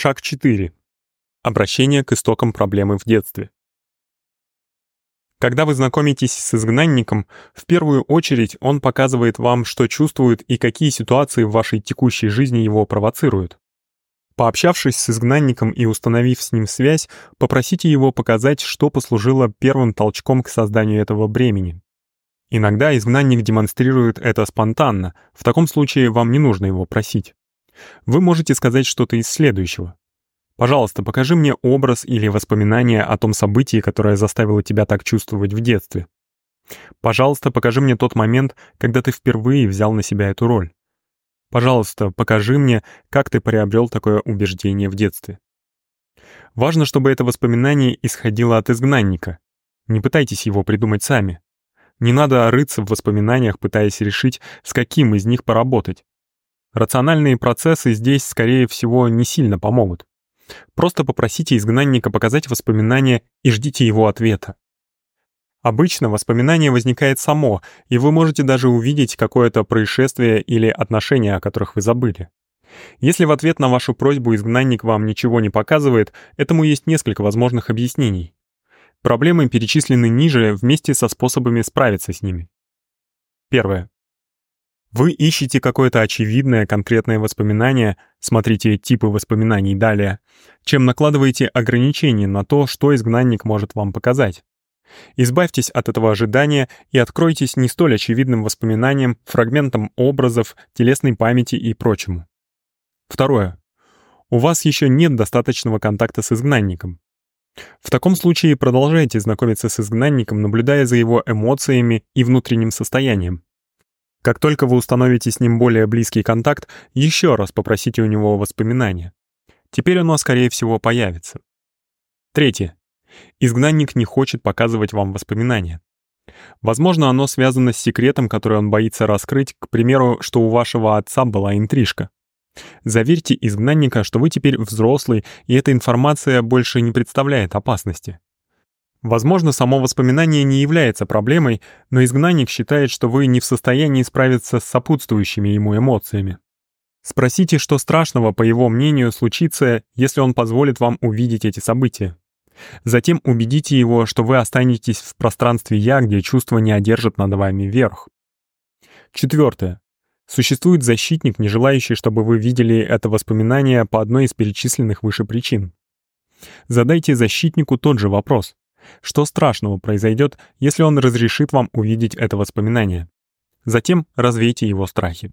Шаг 4. Обращение к истокам проблемы в детстве. Когда вы знакомитесь с изгнанником, в первую очередь он показывает вам, что чувствует и какие ситуации в вашей текущей жизни его провоцируют. Пообщавшись с изгнанником и установив с ним связь, попросите его показать, что послужило первым толчком к созданию этого бремени. Иногда изгнанник демонстрирует это спонтанно, в таком случае вам не нужно его просить. Вы можете сказать что-то из следующего. Пожалуйста, покажи мне образ или воспоминание о том событии, которое заставило тебя так чувствовать в детстве. Пожалуйста, покажи мне тот момент, когда ты впервые взял на себя эту роль. Пожалуйста, покажи мне, как ты приобрел такое убеждение в детстве. Важно, чтобы это воспоминание исходило от изгнанника. Не пытайтесь его придумать сами. Не надо рыться в воспоминаниях, пытаясь решить, с каким из них поработать. Рациональные процессы здесь, скорее всего, не сильно помогут. Просто попросите изгнанника показать воспоминания и ждите его ответа. Обычно воспоминание возникает само, и вы можете даже увидеть какое-то происшествие или отношения, о которых вы забыли. Если в ответ на вашу просьбу изгнанник вам ничего не показывает, этому есть несколько возможных объяснений. Проблемы перечислены ниже вместе со способами справиться с ними. Первое. Вы ищете какое-то очевидное конкретное воспоминание, смотрите типы воспоминаний далее, чем накладываете ограничения на то, что изгнанник может вам показать. Избавьтесь от этого ожидания и откройтесь не столь очевидным воспоминаниям, фрагментам образов, телесной памяти и прочему. Второе. У вас еще нет достаточного контакта с изгнанником. В таком случае продолжайте знакомиться с изгнанником, наблюдая за его эмоциями и внутренним состоянием. Как только вы установите с ним более близкий контакт, еще раз попросите у него воспоминания. Теперь оно, скорее всего, появится. Третье. Изгнанник не хочет показывать вам воспоминания. Возможно, оно связано с секретом, который он боится раскрыть, к примеру, что у вашего отца была интрижка. Заверьте изгнанника, что вы теперь взрослый, и эта информация больше не представляет опасности. Возможно, само воспоминание не является проблемой, но изгнанник считает, что вы не в состоянии справиться с сопутствующими ему эмоциями. Спросите, что страшного, по его мнению, случится, если он позволит вам увидеть эти события. Затем убедите его, что вы останетесь в пространстве «я», где чувства не одержат над вами верх. Четвертое. Существует защитник, не желающий, чтобы вы видели это воспоминание по одной из перечисленных выше причин. Задайте защитнику тот же вопрос. Что страшного произойдет, если он разрешит вам увидеть это воспоминание? Затем развейте его страхи.